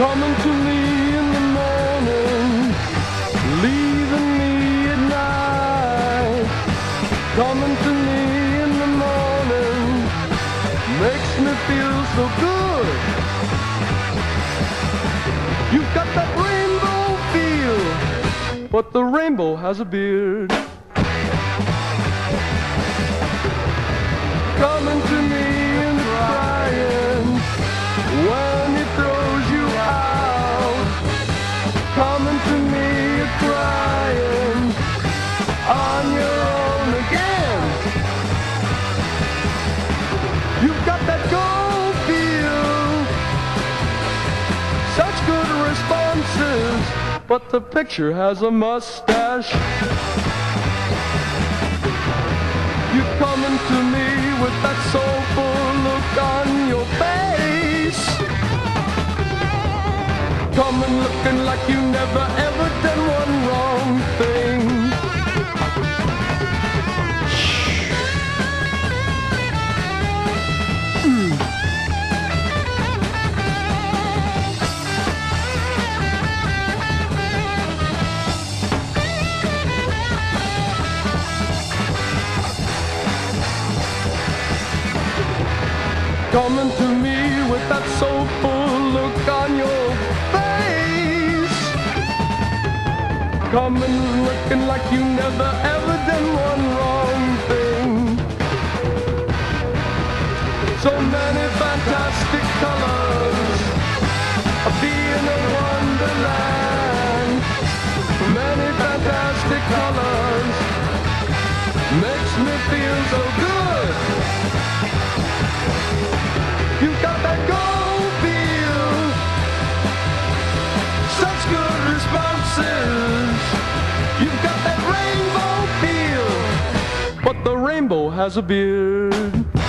Coming to me in the morning, leaving me at night. Coming to me in the morning, makes me feel so good. You've got that rainbow feel, but the rainbow has a beard. Coming responses, but the picture has a mustache. You coming to me with that soulful look on your face. Coming looking like you never Coming to me with that soulful look on your face. Coming looking like you never ever done one wrong thing. So many fantastic colors, being a wonderland. Many fantastic colors rainbow has a beard.